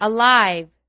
alive.